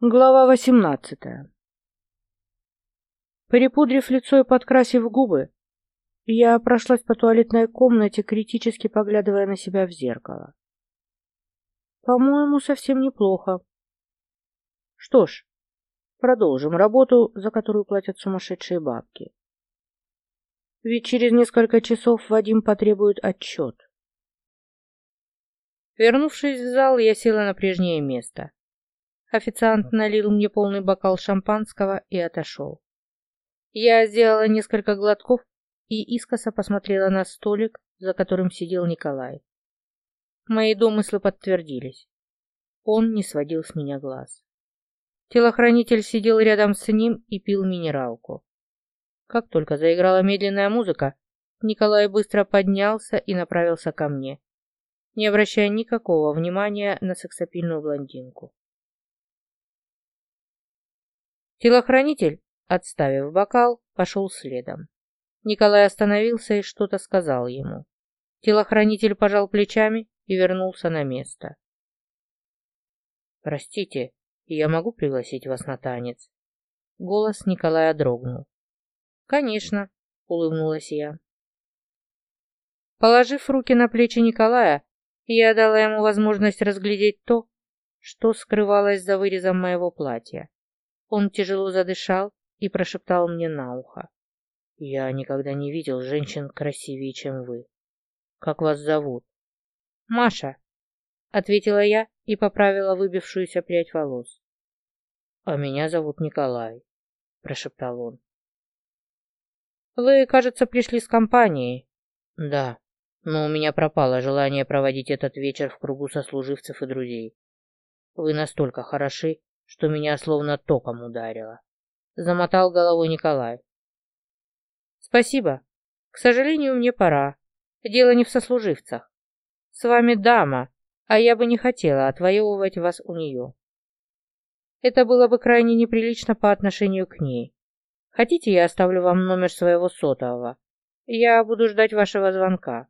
Глава восемнадцатая Перепудрив лицо и подкрасив губы, я прошлась по туалетной комнате, критически поглядывая на себя в зеркало. По-моему, совсем неплохо. Что ж, продолжим работу, за которую платят сумасшедшие бабки. Ведь через несколько часов Вадим потребует отчет. Вернувшись в зал, я села на прежнее место. Официант налил мне полный бокал шампанского и отошел. Я сделала несколько глотков и искоса посмотрела на столик, за которым сидел Николай. Мои домыслы подтвердились. Он не сводил с меня глаз. Телохранитель сидел рядом с ним и пил минералку. Как только заиграла медленная музыка, Николай быстро поднялся и направился ко мне, не обращая никакого внимания на сексапильную блондинку. Телохранитель, отставив бокал, пошел следом. Николай остановился и что-то сказал ему. Телохранитель пожал плечами и вернулся на место. «Простите, я могу пригласить вас на танец?» Голос Николая дрогнул. «Конечно», — улыбнулась я. Положив руки на плечи Николая, я дала ему возможность разглядеть то, что скрывалось за вырезом моего платья. Он тяжело задышал и прошептал мне на ухо. «Я никогда не видел женщин красивее, чем вы. Как вас зовут?» «Маша», — ответила я и поправила выбившуюся прядь волос. «А меня зовут Николай», — прошептал он. «Вы, кажется, пришли с компанией». «Да, но у меня пропало желание проводить этот вечер в кругу сослуживцев и друзей. Вы настолько хороши, что меня словно током ударило. Замотал головой Николай. Спасибо. К сожалению, мне пора. Дело не в сослуживцах. С вами дама, а я бы не хотела отвоевывать вас у нее. Это было бы крайне неприлично по отношению к ней. Хотите, я оставлю вам номер своего сотового? Я буду ждать вашего звонка.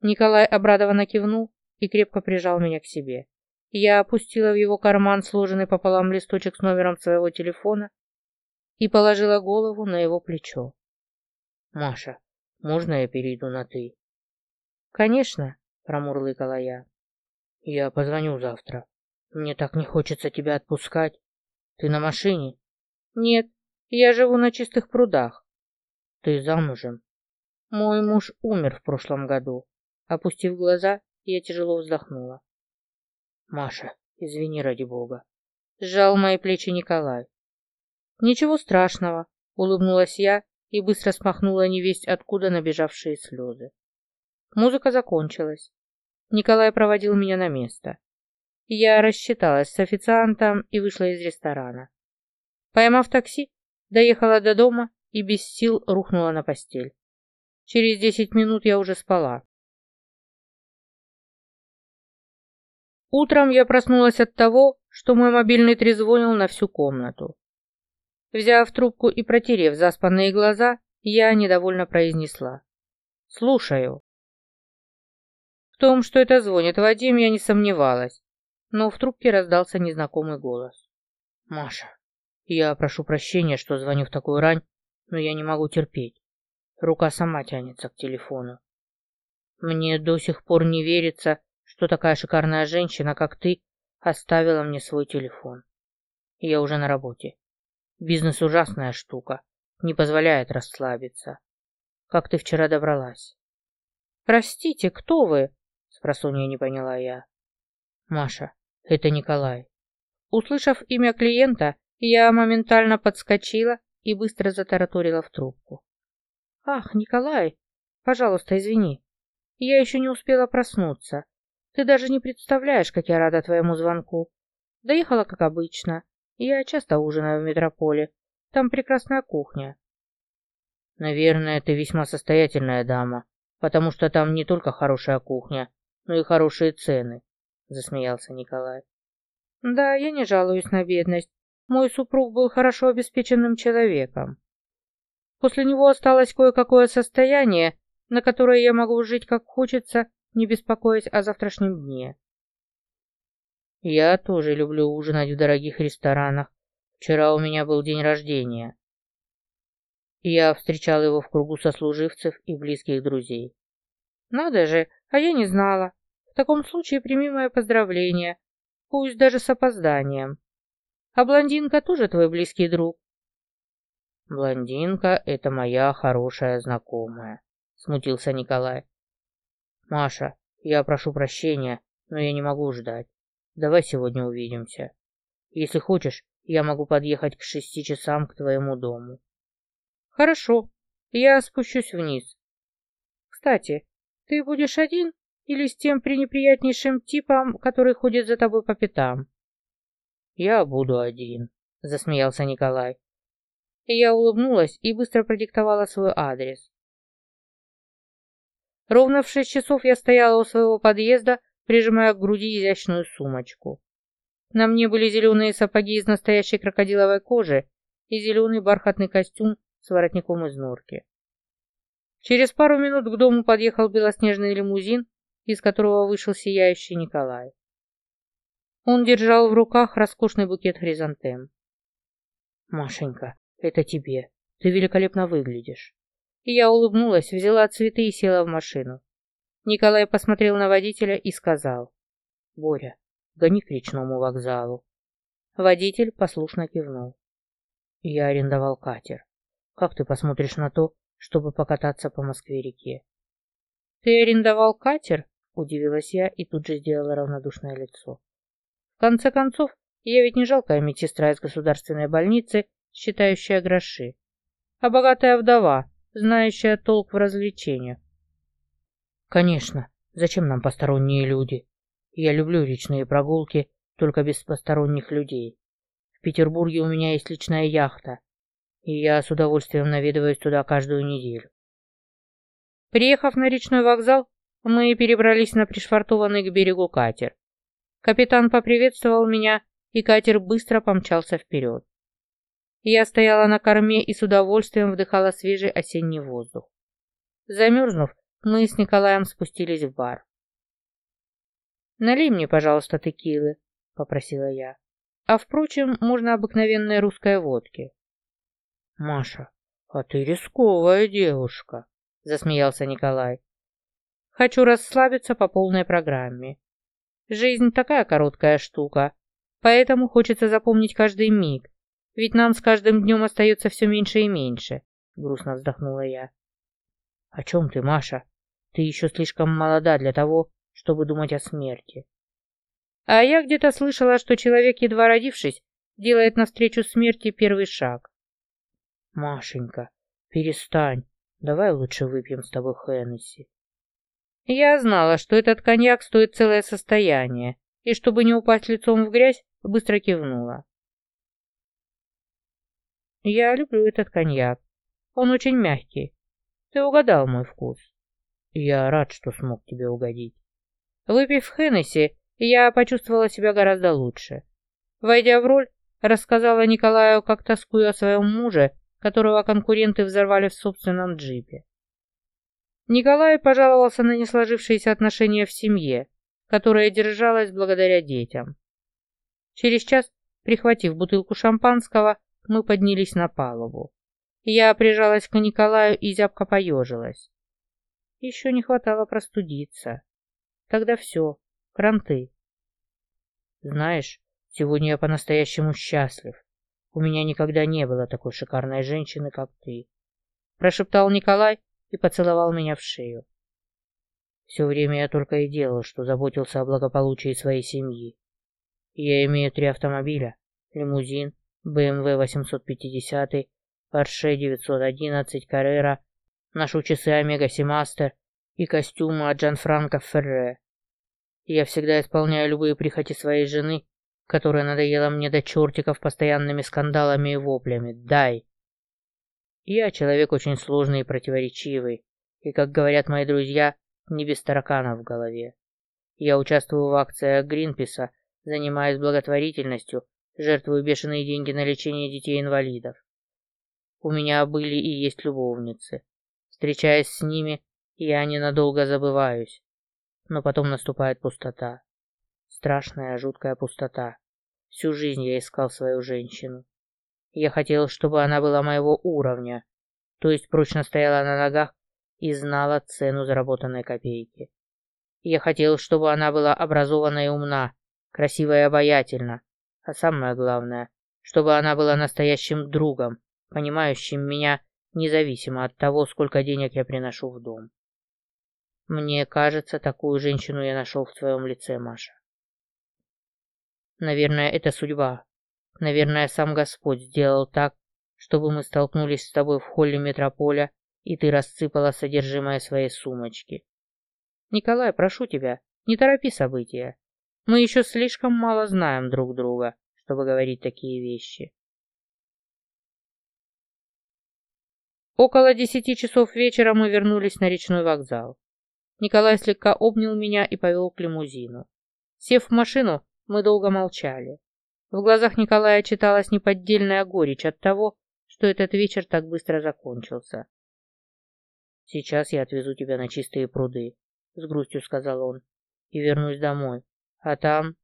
Николай обрадованно кивнул и крепко прижал меня к себе. Я опустила в его карман сложенный пополам листочек с номером своего телефона и положила голову на его плечо. «Маша, можно я перейду на «ты»?» «Конечно», — промурлыкала я. «Я позвоню завтра. Мне так не хочется тебя отпускать. Ты на машине?» «Нет, я живу на чистых прудах». «Ты замужем?» «Мой муж умер в прошлом году». Опустив глаза, я тяжело вздохнула. Маша, извини ради бога. Сжал мои плечи Николай. Ничего страшного, улыбнулась я и быстро смахнула невесть откуда набежавшие слезы. Музыка закончилась. Николай проводил меня на место. Я рассчиталась с официантом и вышла из ресторана. Поймав такси, доехала до дома и без сил рухнула на постель. Через десять минут я уже спала. Утром я проснулась от того, что мой мобильный трезвонил на всю комнату. Взяв трубку и протерев заспанные глаза, я недовольно произнесла. «Слушаю». В том, что это звонит Вадим, я не сомневалась, но в трубке раздался незнакомый голос. «Маша, я прошу прощения, что звоню в такую рань, но я не могу терпеть. Рука сама тянется к телефону. Мне до сих пор не верится, что такая шикарная женщина, как ты, оставила мне свой телефон. Я уже на работе. Бизнес ужасная штука, не позволяет расслабиться. Как ты вчера добралась? Простите, кто вы? Спросонья не поняла я. Маша, это Николай. Услышав имя клиента, я моментально подскочила и быстро затараторила в трубку. Ах, Николай, пожалуйста, извини. Я еще не успела проснуться. Ты даже не представляешь, как я рада твоему звонку. Доехала, как обычно. Я часто ужинаю в метрополе. Там прекрасная кухня. Наверное, ты весьма состоятельная дама, потому что там не только хорошая кухня, но и хорошие цены, засмеялся Николай. Да, я не жалуюсь на бедность. Мой супруг был хорошо обеспеченным человеком. После него осталось кое-какое состояние, на которое я могу жить как хочется не беспокоясь о завтрашнем дне. Я тоже люблю ужинать в дорогих ресторанах. Вчера у меня был день рождения. Я встречал его в кругу сослуживцев и близких друзей. Надо же, а я не знала. В таком случае прими мое поздравление, пусть даже с опозданием. А блондинка тоже твой близкий друг? Блондинка — это моя хорошая знакомая, смутился Николай. Маша, я прошу прощения, но я не могу ждать. Давай сегодня увидимся. Если хочешь, я могу подъехать к шести часам к твоему дому. Хорошо, я спущусь вниз. Кстати, ты будешь один или с тем пренеприятнейшим типом, который ходит за тобой по пятам? Я буду один, засмеялся Николай. Я улыбнулась и быстро продиктовала свой адрес. Ровно в шесть часов я стояла у своего подъезда, прижимая к груди изящную сумочку. На мне были зеленые сапоги из настоящей крокодиловой кожи и зеленый бархатный костюм с воротником из норки. Через пару минут к дому подъехал белоснежный лимузин, из которого вышел сияющий Николай. Он держал в руках роскошный букет хризантем. «Машенька, это тебе. Ты великолепно выглядишь». И я улыбнулась, взяла цветы и села в машину. Николай посмотрел на водителя и сказал. «Боря, гони к речному вокзалу». Водитель послушно кивнул. «Я арендовал катер. Как ты посмотришь на то, чтобы покататься по Москве-реке?» «Ты арендовал катер?» — удивилась я и тут же сделала равнодушное лицо. «В конце концов, я ведь не жалкая медсестра из государственной больницы, считающая гроши, а богатая вдова, знающая толк в развлечениях. Конечно, зачем нам посторонние люди? Я люблю речные прогулки, только без посторонних людей. В Петербурге у меня есть личная яхта, и я с удовольствием наведываюсь туда каждую неделю. Приехав на речной вокзал, мы перебрались на пришвартованный к берегу катер. Капитан поприветствовал меня, и катер быстро помчался вперед. Я стояла на корме и с удовольствием вдыхала свежий осенний воздух. Замерзнув, мы с Николаем спустились в бар. «Налей мне, пожалуйста, текилы», — попросила я. «А, впрочем, можно обыкновенной русской водки». «Маша, а ты рисковая девушка», — засмеялся Николай. «Хочу расслабиться по полной программе. Жизнь такая короткая штука, поэтому хочется запомнить каждый миг, ведь нам с каждым днем остается все меньше и меньше», — грустно вздохнула я. «О чем ты, Маша? Ты еще слишком молода для того, чтобы думать о смерти». «А я где-то слышала, что человек, едва родившись, делает навстречу смерти первый шаг». «Машенька, перестань. Давай лучше выпьем с тобой Хеннесси». Я знала, что этот коньяк стоит целое состояние, и чтобы не упасть лицом в грязь, быстро кивнула. Я люблю этот коньяк. Он очень мягкий. Ты угадал мой вкус. Я рад, что смог тебе угодить. Выпив Хеннесси, я почувствовала себя гораздо лучше. Войдя в роль, рассказала Николаю, как тоскую о своем муже, которого конкуренты взорвали в собственном джипе. Николай пожаловался на несложившиеся отношения в семье, которая держалась благодаря детям. Через час, прихватив бутылку шампанского, мы поднялись на палубу. Я прижалась к Николаю и зябко поежилась. Еще не хватало простудиться. Тогда все, кранты. Знаешь, сегодня я по-настоящему счастлив. У меня никогда не было такой шикарной женщины, как ты. Прошептал Николай и поцеловал меня в шею. Все время я только и делал, что заботился о благополучии своей семьи. Я имею три автомобиля, лимузин, BMW 850, Porsche 911 Carrera, ношу часы Omega Seamaster и костюмы от Джанфранко Ферре. Я всегда исполняю любые прихоти своей жены, которая надоела мне до чертиков постоянными скандалами и воплями. Дай! Я человек очень сложный и противоречивый, и, как говорят мои друзья, не без тараканов в голове. Я участвую в акциях Гринписа, занимаюсь благотворительностью жертвую бешеные деньги на лечение детей-инвалидов. У меня были и есть любовницы. Встречаясь с ними, я ненадолго забываюсь, но потом наступает пустота. Страшная, жуткая пустота. Всю жизнь я искал свою женщину. Я хотел, чтобы она была моего уровня, то есть прочно стояла на ногах и знала цену заработанной копейки. Я хотел, чтобы она была образована и умна, красивая и обаятельна, а самое главное, чтобы она была настоящим другом, понимающим меня независимо от того, сколько денег я приношу в дом. Мне кажется, такую женщину я нашел в твоем лице, Маша. Наверное, это судьба. Наверное, сам Господь сделал так, чтобы мы столкнулись с тобой в холле метрополя, и ты рассыпала содержимое своей сумочки. Николай, прошу тебя, не торопи события. Мы еще слишком мало знаем друг друга, чтобы говорить такие вещи. Около десяти часов вечера мы вернулись на речной вокзал. Николай слегка обнял меня и повел к лимузину. Сев в машину, мы долго молчали. В глазах Николая читалась неподдельная горечь от того, что этот вечер так быстро закончился. «Сейчас я отвезу тебя на чистые пруды», — с грустью сказал он, — «и вернусь домой. А там...»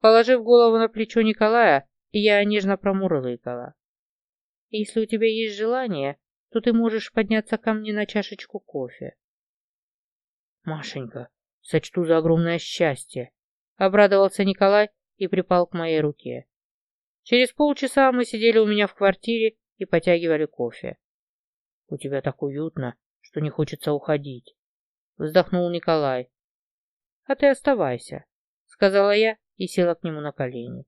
Положив голову на плечо Николая, я нежно промурлыкала. «Если у тебя есть желание, то ты можешь подняться ко мне на чашечку кофе». «Машенька, сочту за огромное счастье», — обрадовался Николай и припал к моей руке. Через полчаса мы сидели у меня в квартире и потягивали кофе. «У тебя так уютно, что не хочется уходить», — вздохнул Николай. «А ты оставайся», — сказала я и села к нему на колени.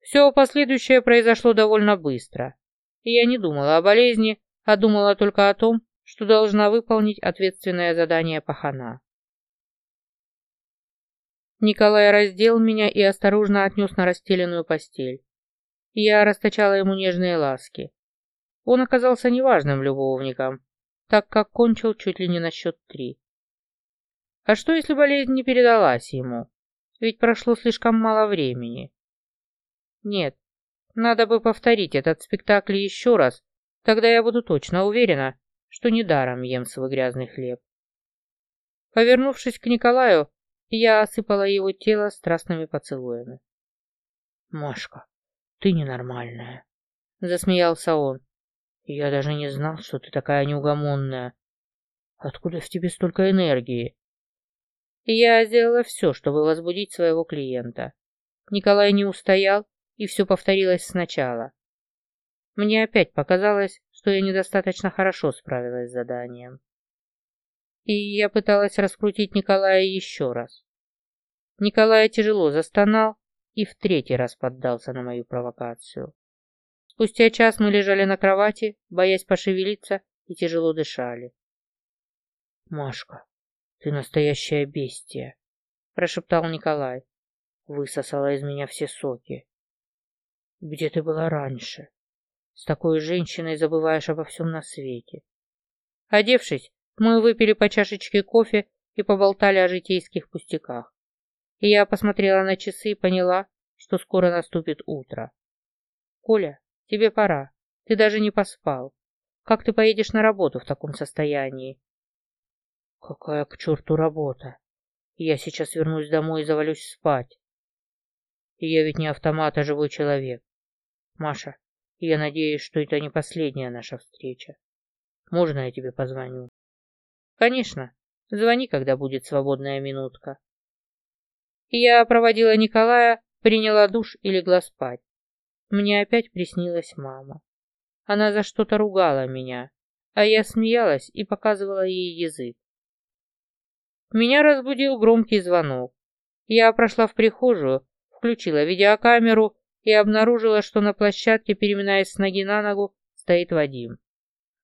Все последующее произошло довольно быстро, и я не думала о болезни, а думала только о том, что должна выполнить ответственное задание пахана. Николай раздел меня и осторожно отнес на расстеленную постель. Я расточала ему нежные ласки. Он оказался неважным любовником, так как кончил чуть ли не на счет три. А что, если болезнь не передалась ему? Ведь прошло слишком мало времени. Нет, надо бы повторить этот спектакль еще раз, тогда я буду точно уверена, что недаром ем свой грязный хлеб. Повернувшись к Николаю, я осыпала его тело страстными поцелуями. «Машка, ты ненормальная», — засмеялся он. «Я даже не знал, что ты такая неугомонная. Откуда в тебе столько энергии?» Я сделала все, чтобы возбудить своего клиента. Николай не устоял, и все повторилось сначала. Мне опять показалось, что я недостаточно хорошо справилась с заданием. И я пыталась раскрутить Николая еще раз. Николай тяжело застонал и в третий раз поддался на мою провокацию. Спустя час мы лежали на кровати, боясь пошевелиться, и тяжело дышали. «Машка, «Ты настоящая бестия», — прошептал Николай. Высосала из меня все соки. «Где ты была раньше? С такой женщиной забываешь обо всем на свете». Одевшись, мы выпили по чашечке кофе и поболтали о житейских пустяках. И я посмотрела на часы и поняла, что скоро наступит утро. «Коля, тебе пора. Ты даже не поспал. Как ты поедешь на работу в таком состоянии?» Какая к черту работа? Я сейчас вернусь домой и завалюсь спать. Я ведь не автомат, а живой человек. Маша, я надеюсь, что это не последняя наша встреча. Можно я тебе позвоню? Конечно. Звони, когда будет свободная минутка. Я проводила Николая, приняла душ и легла спать. Мне опять приснилась мама. Она за что-то ругала меня, а я смеялась и показывала ей язык. Меня разбудил громкий звонок. Я прошла в прихожую, включила видеокамеру и обнаружила, что на площадке, переминаясь с ноги на ногу, стоит Вадим.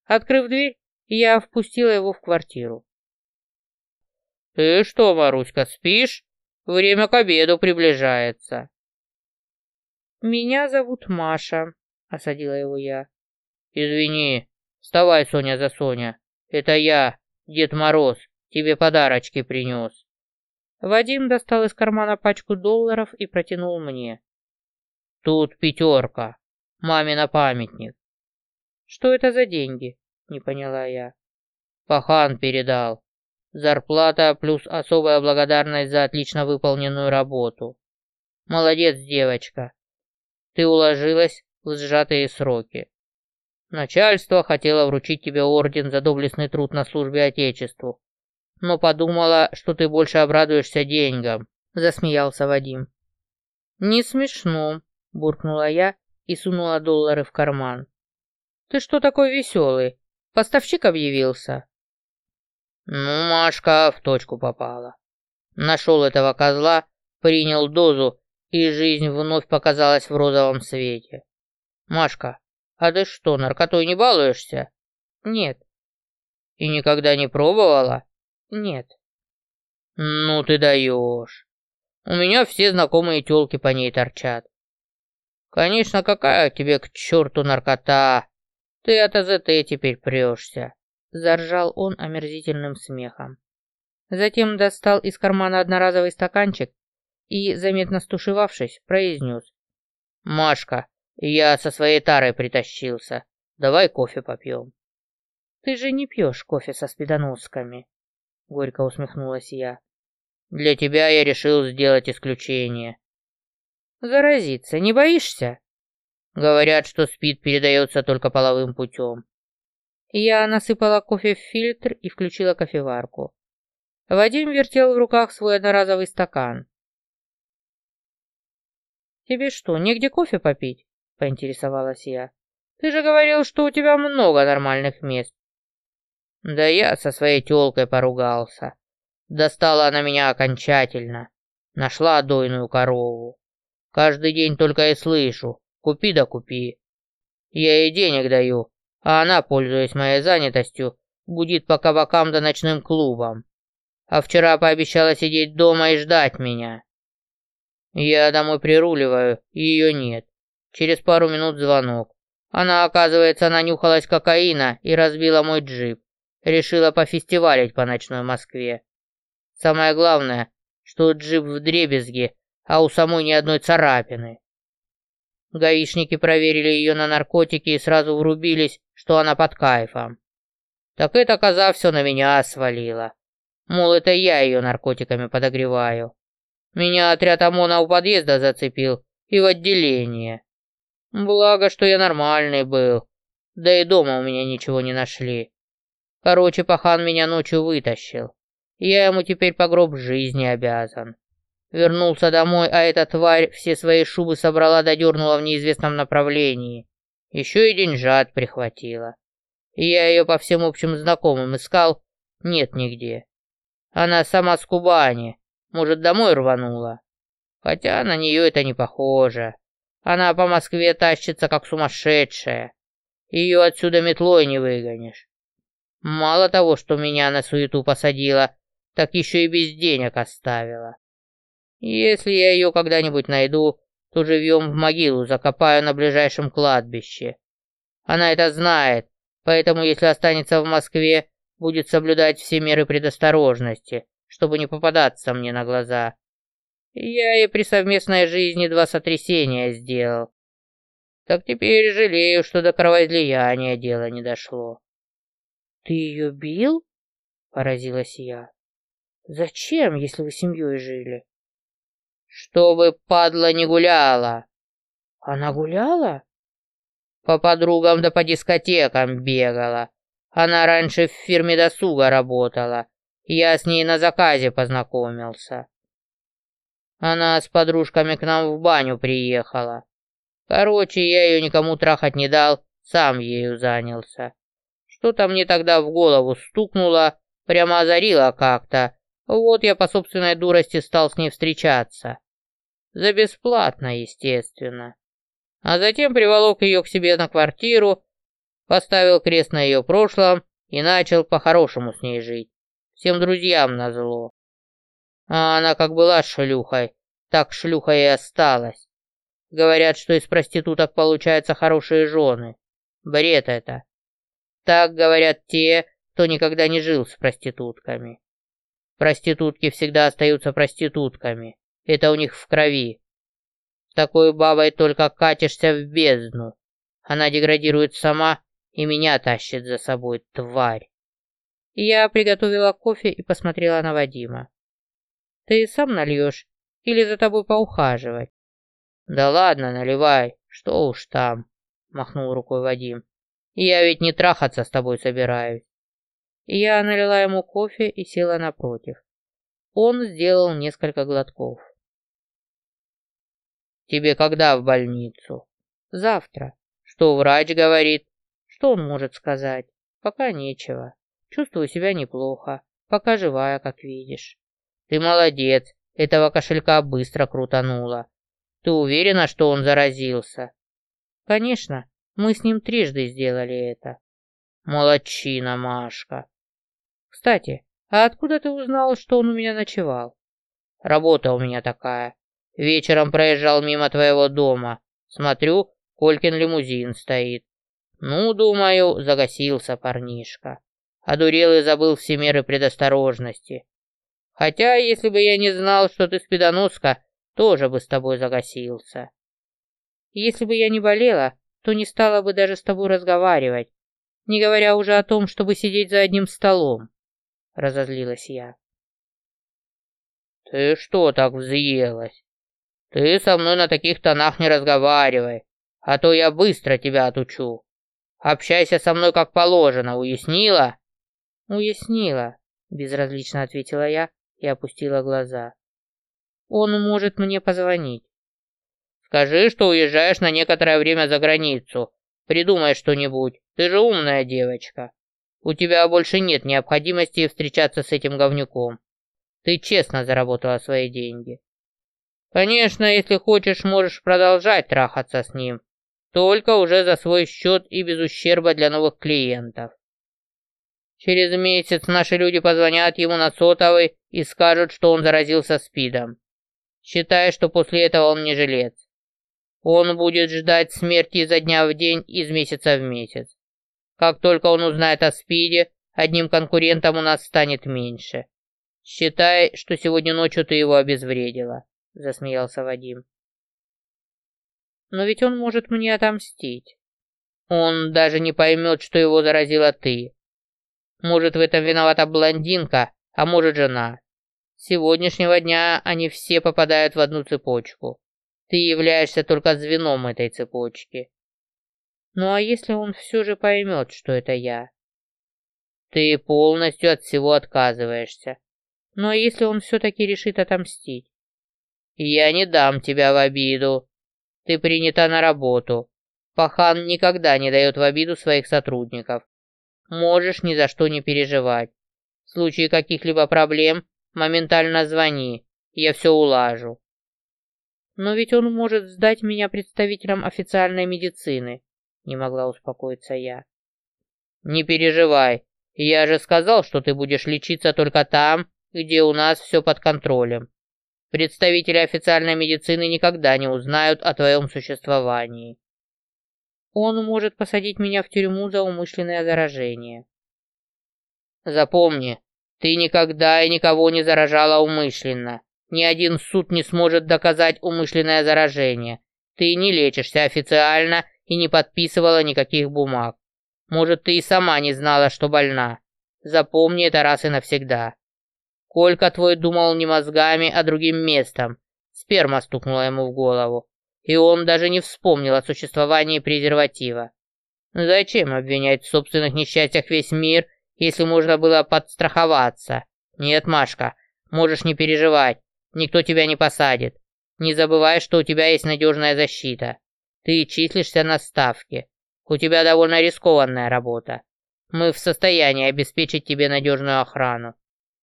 Открыв дверь, я впустила его в квартиру. «Ты что, Маруська, спишь? Время к обеду приближается». «Меня зовут Маша», — осадила его я. «Извини. Вставай, Соня за Соня. Это я, Дед Мороз. Тебе подарочки принес». Вадим достал из кармана пачку долларов и протянул мне. «Тут пятерка. Маме на памятник». «Что это за деньги?» — не поняла я. «Пахан передал. Зарплата плюс особая благодарность за отлично выполненную работу. Молодец, девочка. Ты уложилась в сжатые сроки. Начальство хотело вручить тебе орден за доблестный труд на службе Отечеству, но подумала, что ты больше обрадуешься деньгам, засмеялся Вадим. Не смешно, буркнула я и сунула доллары в карман. Ты что такой веселый? Поставщик объявился. Ну, Машка в точку попала. Нашел этого козла, принял дозу, и жизнь вновь показалась в розовом свете. Машка, а ты что, наркотой не балуешься? Нет. И никогда не пробовала? Нет. Ну ты даешь. У меня все знакомые тёлки по ней торчат. Конечно, какая тебе к черту наркота? Ты от АЗТ теперь прешься. Заржал он омерзительным смехом. Затем достал из кармана одноразовый стаканчик и, заметно стушевавшись, произнес. «Машка, я со своей тарой притащился. Давай кофе попьем». «Ты же не пьешь кофе со спидоносками», — горько усмехнулась я. «Для тебя я решил сделать исключение». «Заразиться не боишься?» «Говорят, что спид передается только половым путем. Я насыпала кофе в фильтр и включила кофеварку. Вадим вертел в руках свой одноразовый стакан. «Тебе что, негде кофе попить?» — поинтересовалась я. «Ты же говорил, что у тебя много нормальных мест». «Да я со своей тёлкой поругался. Достала она меня окончательно. Нашла дойную корову. Каждый день только и слышу. Купи да купи. Я ей денег даю, а она, пользуясь моей занятостью, гудит по кабакам да ночным клубам. А вчера пообещала сидеть дома и ждать меня. Я домой прируливаю, ее нет. Через пару минут звонок. Она, оказывается, нанюхалась кокаина и разбила мой джип. Решила пофестивалить по ночной Москве. Самое главное, что джип в дребезге, а у самой ни одной царапины. Гаишники проверили ее на наркотики и сразу врубились, что она под кайфом. Так эта коза все на меня свалила. Мол, это я ее наркотиками подогреваю. Меня отряд ОМОНа у подъезда зацепил и в отделение. Благо, что я нормальный был. Да и дома у меня ничего не нашли. Короче, пахан меня ночью вытащил. Я ему теперь по гроб жизни обязан. Вернулся домой, а эта тварь все свои шубы собрала додернула в неизвестном направлении. Еще и деньжат прихватила. Я ее по всем общим знакомым искал, нет нигде. Она сама с Кубани, может, домой рванула. Хотя на нее это не похоже. Она по Москве тащится, как сумасшедшая. Ее отсюда метлой не выгонишь. Мало того, что меня на суету посадила, так еще и без денег оставила. Если я ее когда-нибудь найду, то живьем в могилу закопаю на ближайшем кладбище. Она это знает, поэтому если останется в Москве, будет соблюдать все меры предосторожности, чтобы не попадаться мне на глаза. Я и при совместной жизни два сотрясения сделал. Так теперь жалею, что до кровоизлияния дело не дошло. «Ты ее бил?» — поразилась я. «Зачем, если вы семьей жили?» Чтобы падла не гуляла. Она гуляла? По подругам да по дискотекам бегала. Она раньше в фирме досуга работала. Я с ней на заказе познакомился. Она с подружками к нам в баню приехала. Короче, я ее никому трахать не дал, сам ею занялся. Что-то мне тогда в голову стукнуло, прямо озарило как-то, вот я по собственной дурости стал с ней встречаться. За бесплатно, естественно. А затем приволок ее к себе на квартиру, поставил крест на ее прошлом и начал по-хорошему с ней жить. Всем друзьям назло. А она как была шлюхой, так шлюхой и осталась. Говорят, что из проституток получаются хорошие жены. Бред это. Так говорят те, кто никогда не жил с проститутками. Проститутки всегда остаются проститутками. Это у них в крови. С такой бабой только катишься в бездну. Она деградирует сама и меня тащит за собой, тварь. Я приготовила кофе и посмотрела на Вадима. «Ты сам нальешь или за тобой поухаживать?» «Да ладно, наливай, что уж там», — махнул рукой Вадим. «Я ведь не трахаться с тобой собираюсь». Я налила ему кофе и села напротив. Он сделал несколько глотков. «Тебе когда в больницу?» «Завтра». «Что врач говорит?» «Что он может сказать?» «Пока нечего. Чувствую себя неплохо. Пока живая, как видишь». «Ты молодец. Этого кошелька быстро крутануло. Ты уверена, что он заразился?» «Конечно. Мы с ним трижды сделали это». «Молодчина, Машка». «Кстати, а откуда ты узнал, что он у меня ночевал?» «Работа у меня такая. Вечером проезжал мимо твоего дома. Смотрю, Колькин лимузин стоит. Ну, думаю, загасился парнишка. Одурел и забыл все меры предосторожности. Хотя, если бы я не знал, что ты спидоноска, тоже бы с тобой загасился. Если бы я не болела, то не стала бы даже с тобой разговаривать, не говоря уже о том, чтобы сидеть за одним столом, — разозлилась я. Ты что так взъелась? Ты со мной на таких тонах не разговаривай, а то я быстро тебя отучу. Общайся со мной как положено, уяснила? Уяснила, безразлично ответила я и опустила глаза. Он может мне позвонить. Скажи, что уезжаешь на некоторое время за границу. Придумай что-нибудь. Ты же умная девочка. У тебя больше нет необходимости встречаться с этим говнюком. Ты честно заработала свои деньги. Конечно, если хочешь, можешь продолжать трахаться с ним, только уже за свой счет и без ущерба для новых клиентов. Через месяц наши люди позвонят ему на сотовый и скажут, что он заразился СПИДом. Считай, что после этого он не жилец. Он будет ждать смерти изо дня в день, из месяца в месяц. Как только он узнает о СПИДе, одним конкурентом у нас станет меньше. Считай, что сегодня ночью ты его обезвредила. — засмеялся Вадим. «Но ведь он может мне отомстить». «Он даже не поймет, что его заразила ты. Может, в этом виновата блондинка, а может, жена. С сегодняшнего дня они все попадают в одну цепочку. Ты являешься только звеном этой цепочки». «Ну а если он все же поймет, что это я?» «Ты полностью от всего отказываешься». «Ну а если он все-таки решит отомстить?» «Я не дам тебя в обиду. Ты принята на работу. Пахан никогда не дает в обиду своих сотрудников. Можешь ни за что не переживать. В случае каких-либо проблем моментально звони, я все улажу». «Но ведь он может сдать меня представителям официальной медицины», — не могла успокоиться я. «Не переживай, я же сказал, что ты будешь лечиться только там, где у нас все под контролем. Представители официальной медицины никогда не узнают о твоем существовании. Он может посадить меня в тюрьму за умышленное заражение. Запомни, ты никогда и никого не заражала умышленно. Ни один суд не сможет доказать умышленное заражение. Ты не лечишься официально и не подписывала никаких бумаг. Может, ты и сама не знала, что больна. Запомни это раз и навсегда. Колька твой думал не мозгами, а другим местом. Сперма стукнула ему в голову, и он даже не вспомнил о существовании презерватива. Зачем обвинять в собственных несчастьях весь мир, если можно было подстраховаться? Нет, Машка, можешь не переживать, никто тебя не посадит. Не забывай, что у тебя есть надежная защита. Ты числишься на ставке. У тебя довольно рискованная работа. Мы в состоянии обеспечить тебе надежную охрану.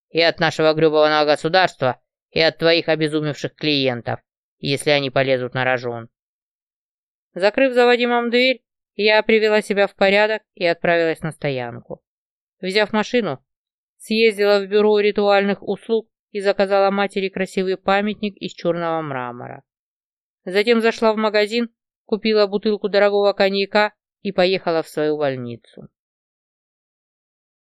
И от нашего гребаного государства, и от твоих обезумевших клиентов, если они полезут на рожон. Закрыв за Вадимом дверь, я привела себя в порядок и отправилась на стоянку. Взяв машину, съездила в бюро ритуальных услуг и заказала матери красивый памятник из черного мрамора. Затем зашла в магазин, купила бутылку дорогого коньяка и поехала в свою больницу.